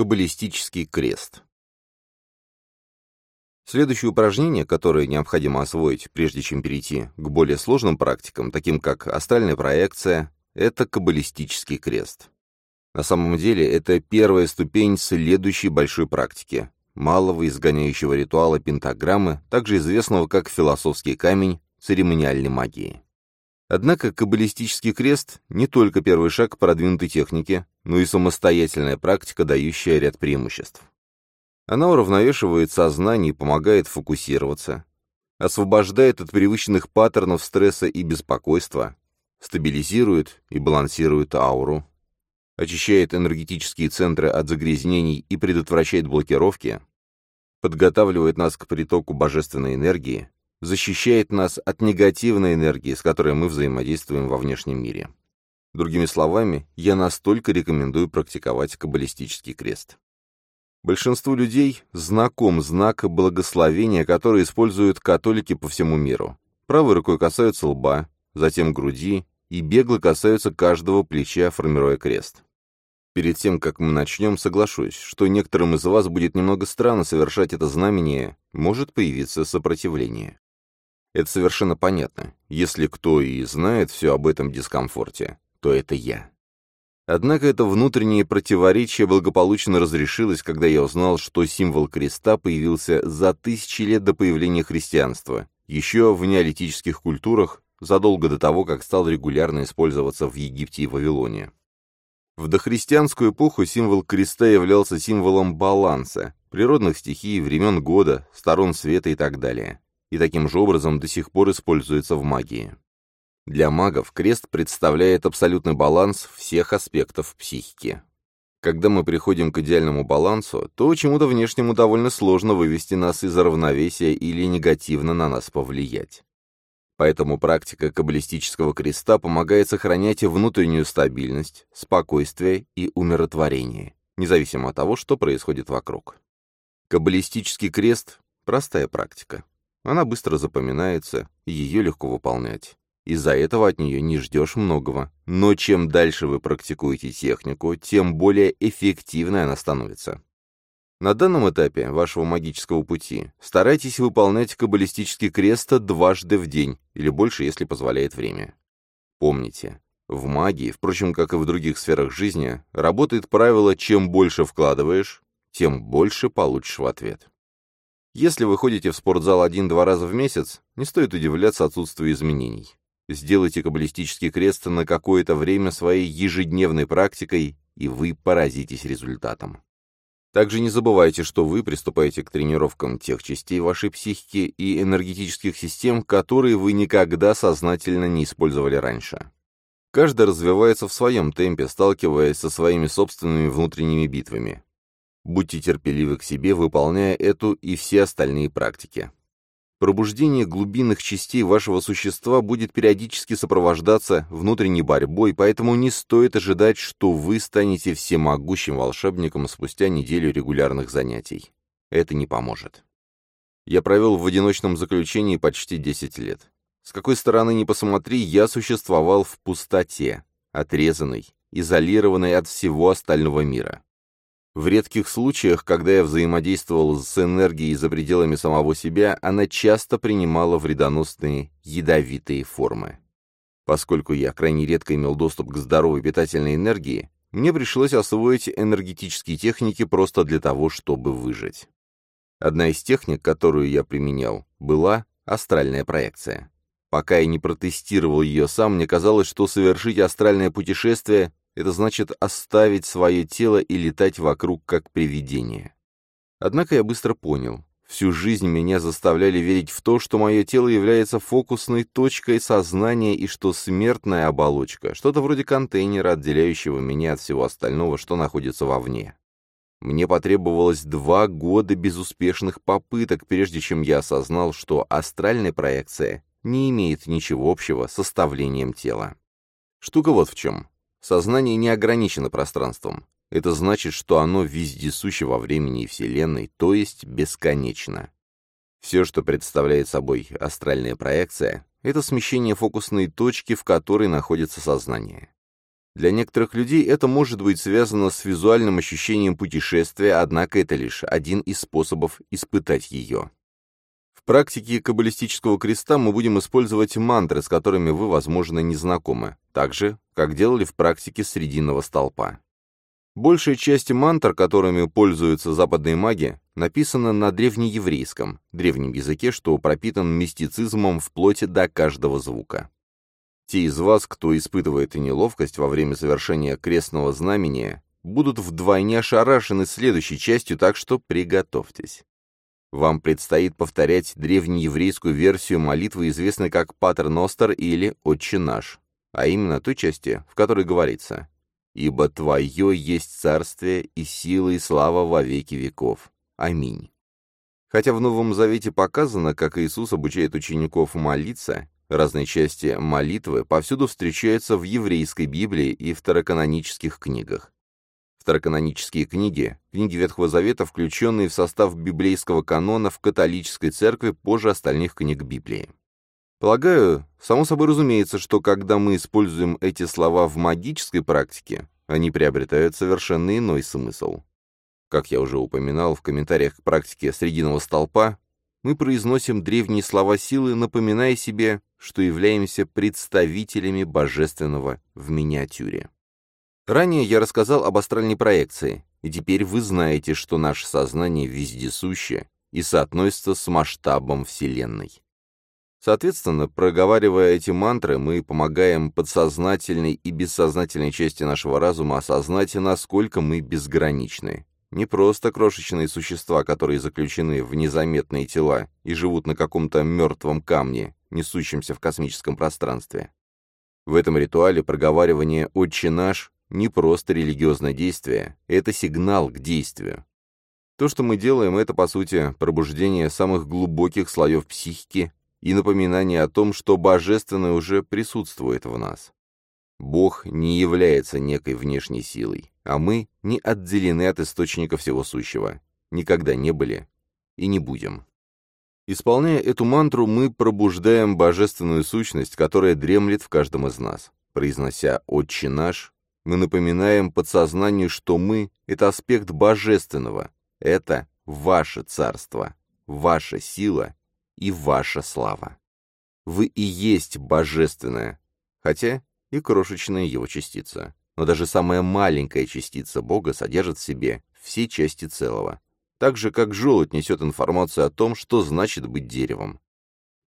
Каббалистический крест. Следующее упражнение, которое необходимо освоить, прежде чем перейти к более сложным практикам, таким как астральная проекция, это каббалистический крест. На самом деле, это первая ступень следующей большой практики, малого изгоняющего ритуала пентаграммы, также известного как философский камень церемониальной магии. Однако каббалистический крест не только первый шаг к продвинутой технике, но и самостоятельная практика, дающая ряд преимуществ. Она уравновешивает сознание и помогает фокусироваться, освобождает от привычных паттернов стресса и беспокойства, стабилизирует и балансирует ауру, очищает энергетические центры от загрязнений и предотвращает блокировки, подготавливает нас к притоку божественной энергии, защищает нас от негативной энергии, с которой мы взаимодействуем во внешнем мире. Другими словами, я настолько рекомендую практиковать каббалистический крест. Большинству людей знаком знак благословения, который используют католики по всему миру. Правой рукой касаются лба, затем груди и бегло касаются каждого плеча, формируя крест. Перед тем, как мы начнем, соглашусь, что некоторым из вас будет немного странно совершать это знамение, может появиться сопротивление. Это совершенно понятно. Если кто и знает все об этом дискомфорте, то это я. Однако это внутреннее противоречие благополучно разрешилось, когда я узнал, что символ креста появился за тысячи лет до появления христианства, еще в неолитических культурах, задолго до того, как стал регулярно использоваться в Египте и Вавилоне. В дохристианскую эпоху символ креста являлся символом баланса, природных стихий, времен года, сторон света и так далее. И таким же образом до сих пор используется в магии. Для магов крест представляет абсолютный баланс всех аспектов психики. Когда мы приходим к идеальному балансу, то чему-то внешнему довольно сложно вывести нас из равновесия или негативно на нас повлиять. Поэтому практика каббалистического креста помогает сохранять внутреннюю стабильность, спокойствие и умиротворение, независимо от того, что происходит вокруг. Каббалистический крест – простая практика. Она быстро запоминается, ее легко выполнять. Из-за этого от нее не ждешь многого. Но чем дальше вы практикуете технику, тем более эффективной она становится. На данном этапе вашего магического пути старайтесь выполнять каббалистический крест дважды в день, или больше, если позволяет время. Помните, в магии, впрочем, как и в других сферах жизни, работает правило «чем больше вкладываешь, тем больше получишь в ответ». Если вы ходите в спортзал один-два раза в месяц, не стоит удивляться отсутствию изменений. Сделайте каббалистический крест на какое-то время своей ежедневной практикой, и вы поразитесь результатом. Также не забывайте, что вы приступаете к тренировкам тех частей вашей психики и энергетических систем, которые вы никогда сознательно не использовали раньше. Каждый развивается в своем темпе, сталкиваясь со своими собственными внутренними битвами. Будьте терпеливы к себе, выполняя эту и все остальные практики. Пробуждение глубинных частей вашего существа будет периодически сопровождаться внутренней борьбой, поэтому не стоит ожидать, что вы станете всемогущим волшебником спустя неделю регулярных занятий. Это не поможет. Я провел в одиночном заключении почти 10 лет. С какой стороны ни посмотри, я существовал в пустоте, отрезанный, изолированный от всего остального мира. В редких случаях, когда я взаимодействовал с энергией за пределами самого себя, она часто принимала вредоносные, ядовитые формы. Поскольку я крайне редко имел доступ к здоровой питательной энергии, мне пришлось освоить энергетические техники просто для того, чтобы выжить. Одна из техник, которую я применял, была астральная проекция. Пока я не протестировал ее сам, мне казалось, что совершить астральное путешествие это значит оставить свое тело и летать вокруг как привидение. Однако я быстро понял, всю жизнь меня заставляли верить в то, что мое тело является фокусной точкой сознания и что смертная оболочка, что-то вроде контейнера, отделяющего меня от всего остального, что находится вовне. Мне потребовалось два года безуспешных попыток, прежде чем я осознал, что астральная проекция не имеет ничего общего с составлением тела. Штука вот в чем. Сознание не ограничено пространством. Это значит, что оно вездесуще во времени и Вселенной, то есть бесконечно. Все, что представляет собой астральная проекция, это смещение фокусной точки, в которой находится сознание. Для некоторых людей это может быть связано с визуальным ощущением путешествия, однако это лишь один из способов испытать ее. В практике каббалистического креста мы будем использовать мантры, с которыми вы, возможно, не знакомы, так же, как делали в практике срединного столпа. Большая часть мантр, которыми пользуются западные маги, написана на древнееврейском, древнем языке, что пропитан мистицизмом вплоть до каждого звука. Те из вас, кто испытывает неловкость во время совершения крестного знамения, будут вдвойне ошарашены следующей частью, так что приготовьтесь. Вам предстоит повторять древнееврейскую версию молитвы, известной как Патер Ностер или Отче наш, а именно той части, в которой говорится «Ибо Твое есть царствие и сила и слава во веки веков. Аминь». Хотя в Новом Завете показано, как Иисус обучает учеников молиться, Разные части молитвы повсюду встречаются в еврейской Библии и второканонических книгах. Второканонические книги – книги Ветхого Завета, включенные в состав библейского канона в католической церкви позже остальных книг Библии. Полагаю, само собой разумеется, что когда мы используем эти слова в магической практике, они приобретают совершенно иной смысл. Как я уже упоминал в комментариях к практике Срединного столпа, мы произносим древние слова силы, напоминая себе, что являемся представителями божественного в миниатюре. Ранее я рассказал об астральной проекции, и теперь вы знаете, что наше сознание вездесуще и соотносится с масштабом Вселенной. Соответственно, проговаривая эти мантры, мы помогаем подсознательной и бессознательной части нашего разума осознать, насколько мы безграничны, не просто крошечные существа, которые заключены в незаметные тела и живут на каком-то мертвом камне, несущемся в космическом пространстве. В этом ритуале проговаривание «Отче наш» не просто религиозное действие, это сигнал к действию. То, что мы делаем, это, по сути, пробуждение самых глубоких слоев психики и напоминание о том, что божественное уже присутствует в нас. Бог не является некой внешней силой, а мы не отделены от источника всего сущего, никогда не были и не будем. Исполняя эту мантру, мы пробуждаем божественную сущность, которая дремлет в каждом из нас. Произнося «Отче наш», мы напоминаем подсознанию, что мы — это аспект божественного, это ваше царство, ваша сила и ваша слава. Вы и есть божественное, хотя и крошечная его частица. Но даже самая маленькая частица Бога содержит в себе все части целого. Так же, как желудь несет информацию о том, что значит быть деревом.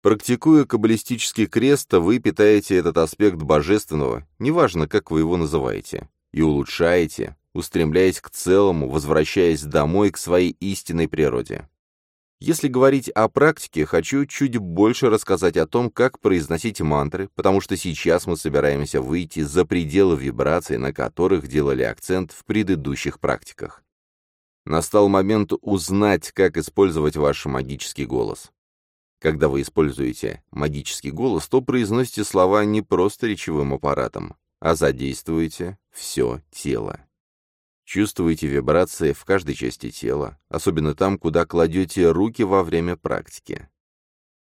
Практикуя каббалистический крест, вы питаете этот аспект божественного, неважно, как вы его называете, и улучшаете, устремляясь к целому, возвращаясь домой к своей истинной природе. Если говорить о практике, хочу чуть больше рассказать о том, как произносить мантры, потому что сейчас мы собираемся выйти за пределы вибраций, на которых делали акцент в предыдущих практиках. Настал момент узнать, как использовать ваш магический голос. Когда вы используете магический голос, то произносите слова не просто речевым аппаратом, а задействуете все тело. Чувствуете вибрации в каждой части тела, особенно там, куда кладете руки во время практики.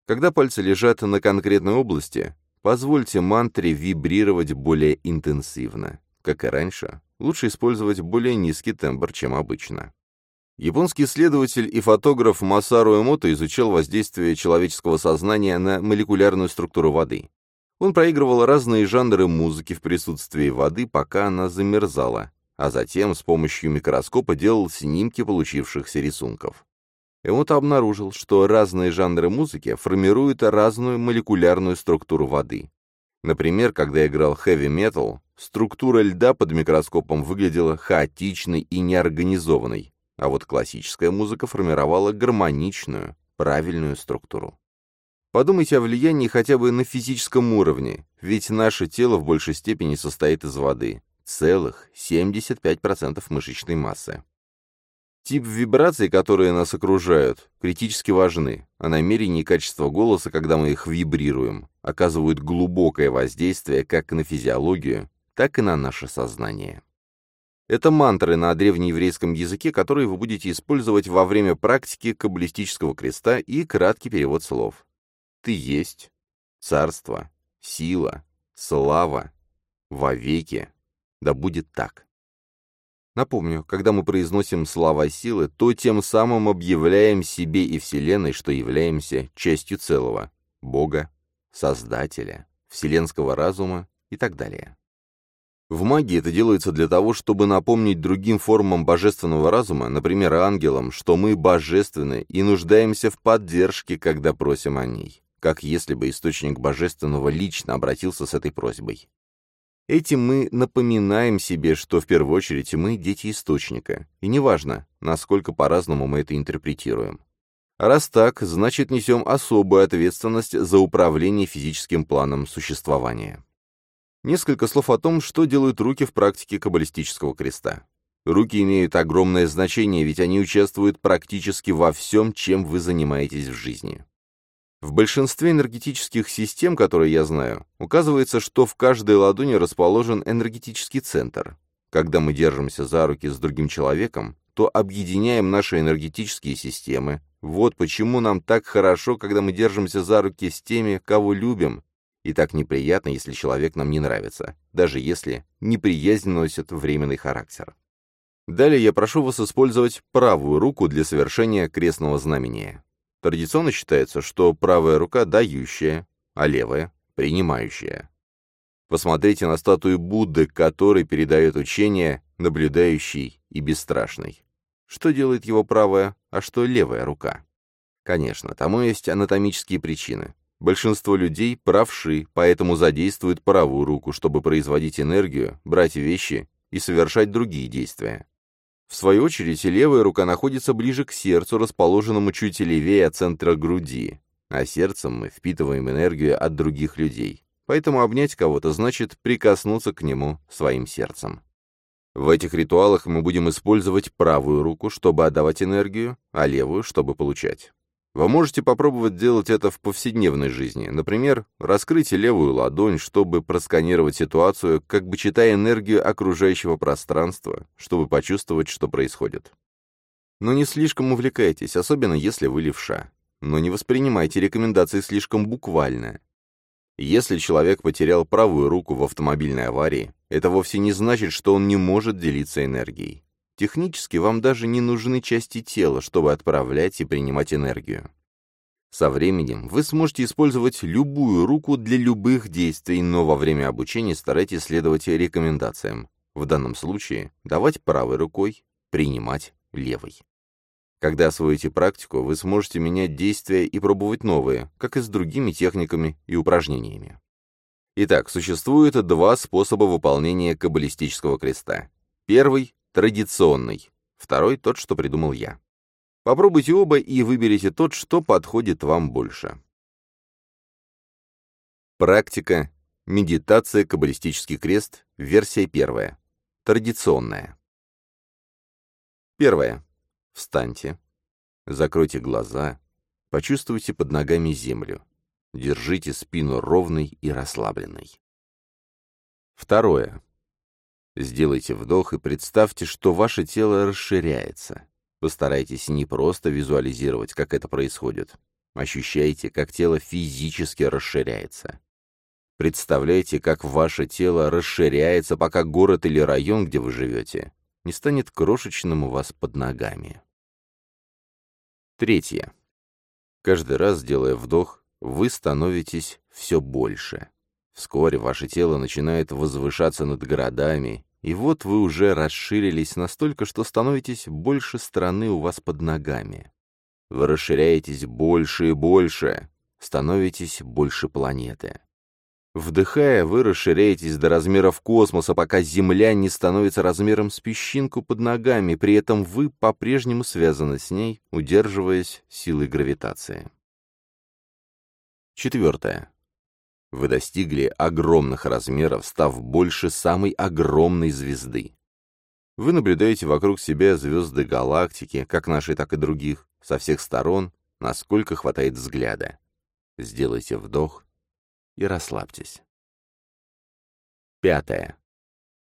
Когда пальцы лежат на конкретной области, позвольте мантре вибрировать более интенсивно. Как и раньше, лучше использовать более низкий тембр, чем обычно. Японский исследователь и фотограф Масару Эмото изучал воздействие человеческого сознания на молекулярную структуру воды. Он проигрывал разные жанры музыки в присутствии воды, пока она замерзала, а затем с помощью микроскопа делал снимки получившихся рисунков. Эмото обнаружил, что разные жанры музыки формируют разную молекулярную структуру воды. Например, когда играл хэви-метал, структура льда под микроскопом выглядела хаотичной и неорганизованной, а вот классическая музыка формировала гармоничную, правильную структуру. Подумайте о влиянии хотя бы на физическом уровне, ведь наше тело в большей степени состоит из воды, целых 75% мышечной массы. Тип вибраций, которые нас окружают, критически важны, а намерение и качество голоса, когда мы их вибрируем, оказывают глубокое воздействие как на физиологию, так и на наше сознание. Это мантры на древнееврейском языке, которые вы будете использовать во время практики каббалистического креста и краткий перевод слов. «Ты есть», «Царство», «Сила», «Слава», «Вовеки», Да будет так. Напомню, когда мы произносим слова силы, то тем самым объявляем себе и Вселенной, что являемся частью целого — Бога, Создателя, вселенского разума и так далее. В магии это делается для того, чтобы напомнить другим формам божественного разума, например, ангелам, что мы божественны и нуждаемся в поддержке, когда просим о ней, как если бы источник божественного лично обратился с этой просьбой. Этим мы напоминаем себе, что в первую очередь мы дети источника, и неважно, насколько по-разному мы это интерпретируем. раз так, значит несем особую ответственность за управление физическим планом существования. Несколько слов о том, что делают руки в практике каббалистического креста. Руки имеют огромное значение, ведь они участвуют практически во всем, чем вы занимаетесь в жизни. В большинстве энергетических систем, которые я знаю, указывается, что в каждой ладони расположен энергетический центр. Когда мы держимся за руки с другим человеком, то объединяем наши энергетические системы. Вот почему нам так хорошо, когда мы держимся за руки с теми, кого любим, и так неприятно, если человек нам не нравится, даже если неприязнь носит временный характер. Далее я прошу вас использовать правую руку для совершения крестного знамения. Традиционно считается, что правая рука дающая, а левая — принимающая. Посмотрите на статую Будды, который передает учение, наблюдающий и бесстрашный. Что делает его правая, а что левая рука? Конечно, тому есть анатомические причины. Большинство людей правши, поэтому задействуют правую руку, чтобы производить энергию, брать вещи и совершать другие действия. В свою очередь, левая рука находится ближе к сердцу, расположенному чуть левее от центра груди, а сердцем мы впитываем энергию от других людей. Поэтому обнять кого-то значит прикоснуться к нему своим сердцем. В этих ритуалах мы будем использовать правую руку, чтобы отдавать энергию, а левую, чтобы получать. Вы можете попробовать делать это в повседневной жизни. Например, раскрыть левую ладонь, чтобы просканировать ситуацию, как бы читая энергию окружающего пространства, чтобы почувствовать, что происходит. Но не слишком увлекайтесь, особенно если вы левша. Но не воспринимайте рекомендации слишком буквально. Если человек потерял правую руку в автомобильной аварии, это вовсе не значит, что он не может делиться энергией. Технически вам даже не нужны части тела, чтобы отправлять и принимать энергию. Со временем вы сможете использовать любую руку для любых действий, но во время обучения старайтесь следовать рекомендациям. В данном случае давать правой рукой, принимать левой. Когда освоите практику, вы сможете менять действия и пробовать новые, как и с другими техниками и упражнениями. Итак, существует два способа выполнения каббалистического креста. Первый традиционный, второй тот, что придумал я. Попробуйте оба и выберите тот, что подходит вам больше. Практика. Медитация «Каббалистический крест», версия первая. Традиционная. Первое. Встаньте. Закройте глаза. Почувствуйте под ногами землю. Держите спину ровной и расслабленной. Второе. Сделайте вдох и представьте, что ваше тело расширяется. Постарайтесь не просто визуализировать, как это происходит. Ощущайте, как тело физически расширяется. Представляйте, как ваше тело расширяется, пока город или район, где вы живете, не станет крошечным у вас под ногами. Третье. Каждый раз, делая вдох, вы становитесь все больше. Вскоре ваше тело начинает возвышаться над городами, и вот вы уже расширились настолько, что становитесь больше страны у вас под ногами. Вы расширяетесь больше и больше, становитесь больше планеты. Вдыхая, вы расширяетесь до размеров космоса, пока Земля не становится размером с песчинку под ногами, при этом вы по-прежнему связаны с ней, удерживаясь силой гравитации. Четвертое. Вы достигли огромных размеров, став больше самой огромной звезды. Вы наблюдаете вокруг себя звезды галактики, как нашей, так и других, со всех сторон, насколько хватает взгляда. Сделайте вдох и расслабьтесь. Пятое.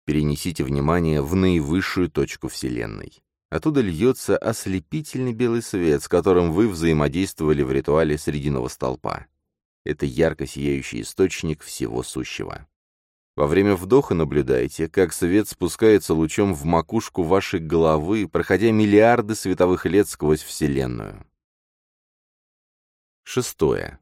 Перенесите внимание в наивысшую точку Вселенной. Оттуда льется ослепительный белый свет, с которым вы взаимодействовали в ритуале Срединного столпа. Это ярко сияющий источник всего сущего. Во время вдоха наблюдайте, как свет спускается лучом в макушку вашей головы, проходя миллиарды световых лет сквозь Вселенную. Шестое.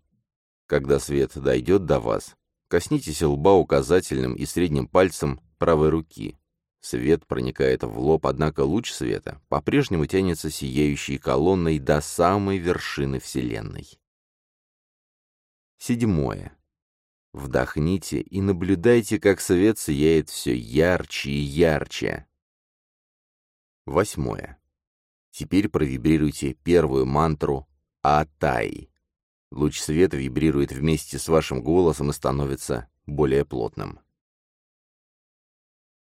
Когда свет дойдет до вас, коснитесь лба указательным и средним пальцем правой руки. Свет проникает в лоб, однако луч света по-прежнему тянется сияющей колонной до самой вершины Вселенной. Седьмое. Вдохните и наблюдайте, как свет сияет все ярче и ярче. Восьмое. Теперь провибрируйте первую мантру «Атай». Луч света вибрирует вместе с вашим голосом и становится более плотным.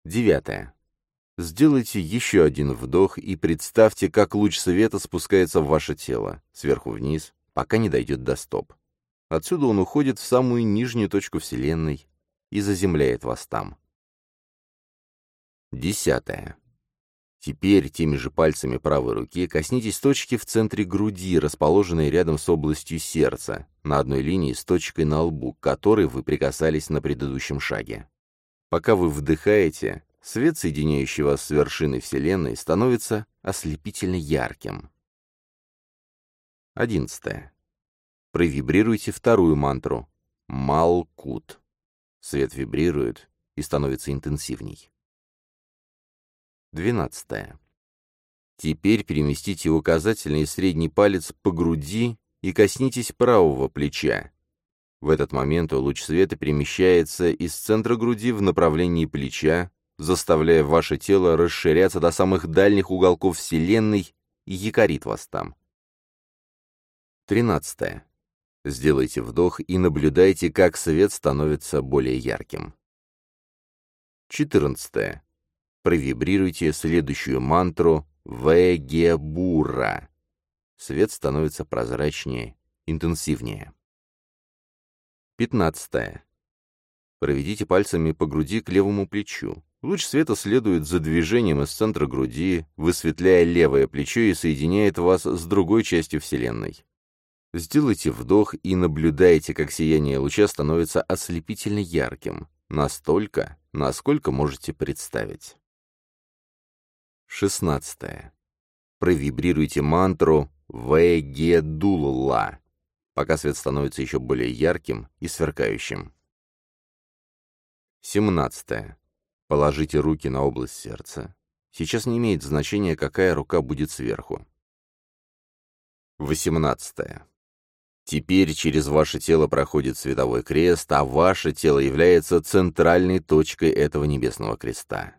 Девятое. Сделайте еще один вдох и представьте, как луч света спускается в ваше тело, сверху вниз, пока не дойдет до стоп. Отсюда он уходит в самую нижнюю точку Вселенной и заземляет вас там. Десятое. Теперь теми же пальцами правой руки коснитесь точки в центре груди, расположенной рядом с областью сердца, на одной линии с точкой на лбу, к которой вы прикасались на предыдущем шаге. Пока вы вдыхаете, свет, соединяющий вас с вершиной Вселенной, становится ослепительно ярким. Одиннадцатое. Провибрируйте вторую мантру «Малкут». Свет вибрирует и становится интенсивней. Двенадцатое. Теперь переместите указательный и средний палец по груди и коснитесь правого плеча. В этот момент луч света перемещается из центра груди в направлении плеча, заставляя ваше тело расширяться до самых дальних уголков Вселенной и якорит вас там. Тринадцатое. Сделайте вдох и наблюдайте, как свет становится более ярким. 14. Провибрируйте следующую мантру «Вегебура». Свет становится прозрачнее, интенсивнее. 15. Проведите пальцами по груди к левому плечу. Луч света следует за движением из центра груди, высветляя левое плечо и соединяет вас с другой частью Вселенной. Сделайте вдох и наблюдайте, как сияние луча становится ослепительно ярким, настолько, насколько можете представить. 16. Провибрируйте мантру «Вегедулла», пока свет становится еще более ярким и сверкающим. 17. Положите руки на область сердца. Сейчас не имеет значения, какая рука будет сверху. 18. Теперь через ваше тело проходит световой крест, а ваше тело является центральной точкой этого небесного креста.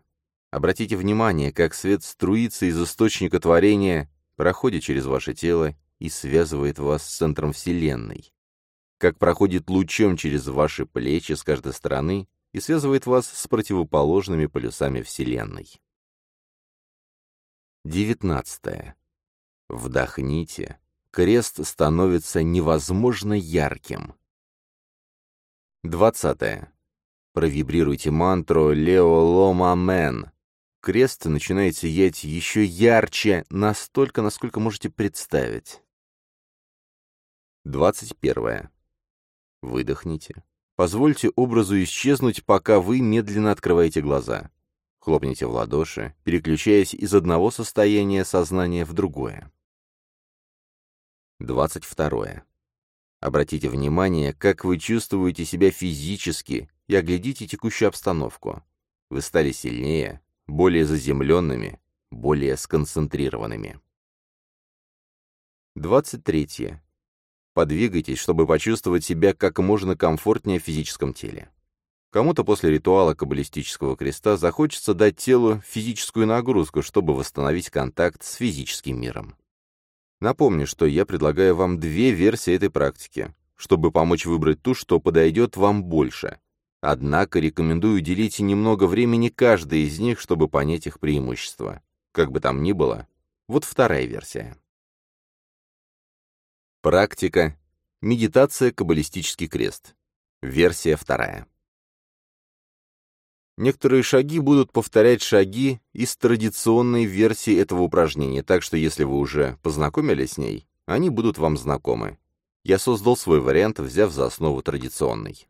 Обратите внимание, как свет струится из источника творения, проходит через ваше тело и связывает вас с центром Вселенной. Как проходит лучом через ваши плечи с каждой стороны и связывает вас с противоположными полюсами Вселенной. 19. Вдохните крест становится невозможно ярким. 20. Провибрируйте мантру «Лео Лома Мен». Крест начинает сиять еще ярче, настолько, насколько можете представить. 21. Выдохните. Позвольте образу исчезнуть, пока вы медленно открываете глаза. Хлопните в ладоши, переключаясь из одного состояния сознания в другое. 22. Обратите внимание, как вы чувствуете себя физически и оглядите текущую обстановку. Вы стали сильнее, более заземленными, более сконцентрированными. 23. Подвигайтесь, чтобы почувствовать себя как можно комфортнее в физическом теле. Кому-то после ритуала каббалистического креста захочется дать телу физическую нагрузку, чтобы восстановить контакт с физическим миром. Напомню, что я предлагаю вам две версии этой практики, чтобы помочь выбрать ту, что подойдет вам больше. Однако рекомендую уделить немного времени каждой из них, чтобы понять их преимущества. Как бы там ни было, вот вторая версия. Практика. Медитация «Каббалистический крест». Версия вторая. Некоторые шаги будут повторять шаги из традиционной версии этого упражнения, так что если вы уже познакомились с ней, они будут вам знакомы. Я создал свой вариант, взяв за основу традиционный.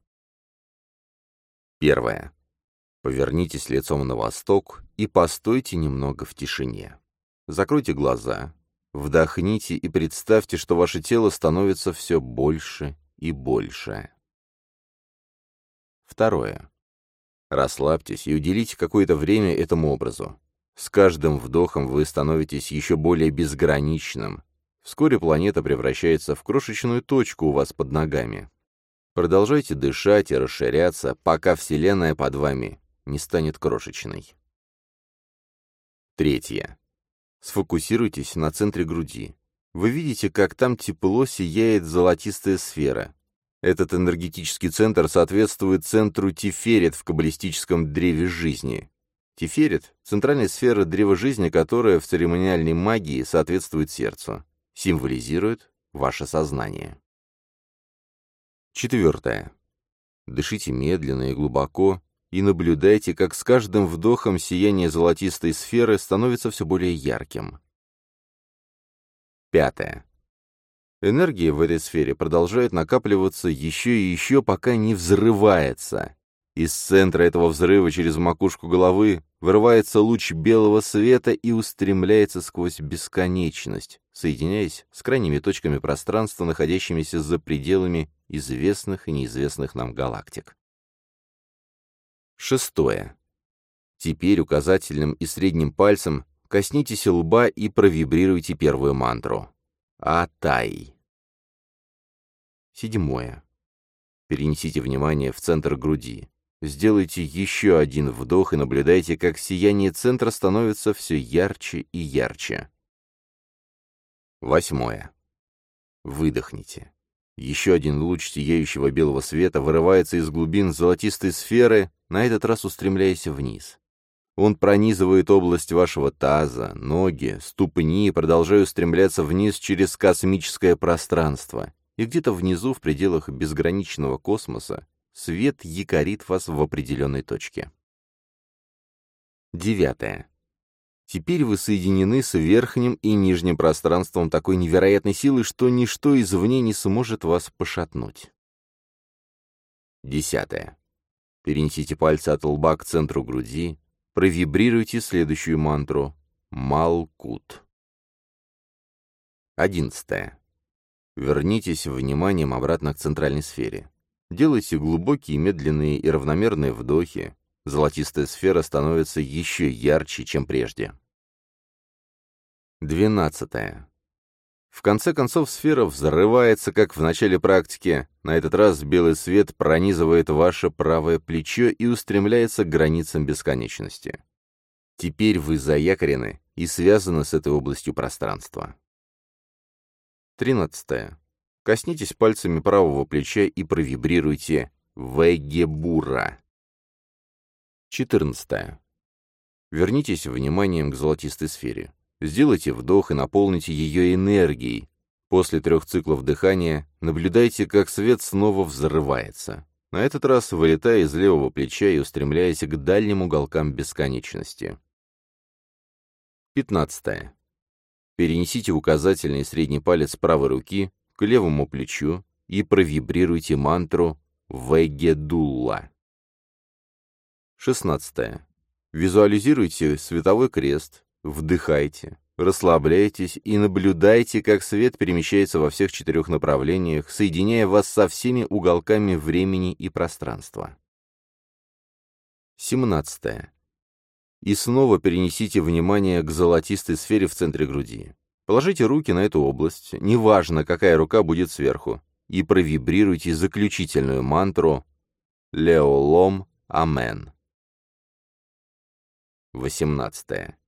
Первое. Повернитесь лицом на восток и постойте немного в тишине. Закройте глаза, вдохните и представьте, что ваше тело становится все больше и больше. Второе. Расслабьтесь и уделите какое-то время этому образу. С каждым вдохом вы становитесь еще более безграничным. Вскоре планета превращается в крошечную точку у вас под ногами. Продолжайте дышать и расширяться, пока Вселенная под вами не станет крошечной. Третье. Сфокусируйтесь на центре груди. Вы видите, как там тепло сияет золотистая сфера. Этот энергетический центр соответствует центру Тиферет в каббалистическом древе жизни. Тиферет — центральная сфера древа жизни, которая в церемониальной магии соответствует сердцу, символизирует ваше сознание. Четвертое. Дышите медленно и глубоко, и наблюдайте, как с каждым вдохом сияние золотистой сферы становится все более ярким. Пятое. Энергия в этой сфере продолжает накапливаться еще и еще, пока не взрывается. Из центра этого взрыва через макушку головы вырывается луч белого света и устремляется сквозь бесконечность, соединяясь с крайними точками пространства, находящимися за пределами известных и неизвестных нам галактик. Шестое. Теперь указательным и средним пальцем коснитесь лба и провибрируйте первую мантру. Атай. Седьмое. Перенесите внимание в центр груди. Сделайте еще один вдох и наблюдайте, как сияние центра становится все ярче и ярче. Восьмое. Выдохните. Еще один луч сияющего белого света вырывается из глубин золотистой сферы, на этот раз устремляясь вниз. Он пронизывает область вашего таза, ноги, ступни, продолжая устремляться вниз через космическое пространство. И где-то внизу, в пределах безграничного космоса, свет якорит вас в определенной точке. Девятое. Теперь вы соединены с верхним и нижним пространством такой невероятной силы, что ничто извне не сможет вас пошатнуть. Десятое. Перенесите пальцы от лба к центру груди, провибрируйте следующую мантру «Малкут». Одиннадцатое. Вернитесь вниманием обратно к центральной сфере. Делайте глубокие, медленные и равномерные вдохи, золотистая сфера становится еще ярче, чем прежде. Двенадцатое. В конце концов сфера взрывается, как в начале практики. На этот раз белый свет пронизывает ваше правое плечо и устремляется к границам бесконечности. Теперь вы заякорены и связаны с этой областью пространства. Тринадцатое. Коснитесь пальцами правого плеча и провибрируйте «Вегебура». 14. Вернитесь вниманием к золотистой сфере. Сделайте вдох и наполните ее энергией. После трех циклов дыхания наблюдайте, как свет снова взрывается. На этот раз вылетая из левого плеча и устремляясь к дальним уголкам бесконечности. 15. Перенесите указательный и средний палец правой руки к левому плечу и провибрируйте мантру «Вегедулла». 16. Визуализируйте световой крест, вдыхайте, расслабляйтесь и наблюдайте, как свет перемещается во всех четырех направлениях, соединяя вас со всеми уголками времени и пространства. 17. И снова перенесите внимание к золотистой сфере в центре груди. Положите руки на эту область, неважно, какая рука будет сверху, и провибрируйте заключительную мантру «Леолом Амен». 18.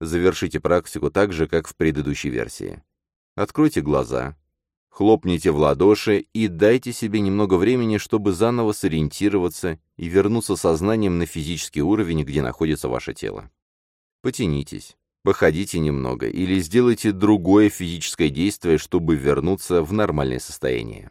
Завершите практику так же, как в предыдущей версии. Откройте глаза, хлопните в ладоши и дайте себе немного времени, чтобы заново сориентироваться и вернуться сознанием на физический уровень, где находится ваше тело. Потянитесь, походите немного или сделайте другое физическое действие, чтобы вернуться в нормальное состояние.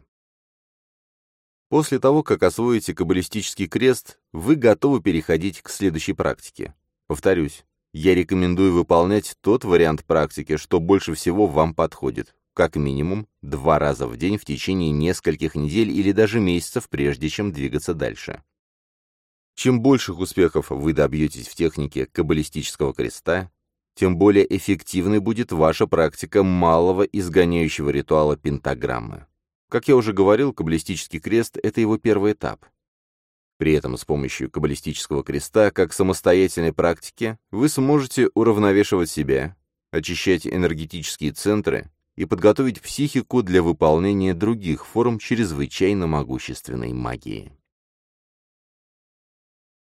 После того, как освоите каббалистический крест, вы готовы переходить к следующей практике. Повторюсь, я рекомендую выполнять тот вариант практики, что больше всего вам подходит, как минимум два раза в день в течение нескольких недель или даже месяцев, прежде чем двигаться дальше. Чем больших успехов вы добьетесь в технике каббалистического креста, тем более эффективной будет ваша практика малого изгоняющего ритуала пентаграммы. Как я уже говорил, каббалистический крест — это его первый этап. При этом с помощью каббалистического креста, как самостоятельной практики, вы сможете уравновешивать себя, очищать энергетические центры и подготовить психику для выполнения других форм чрезвычайно могущественной магии.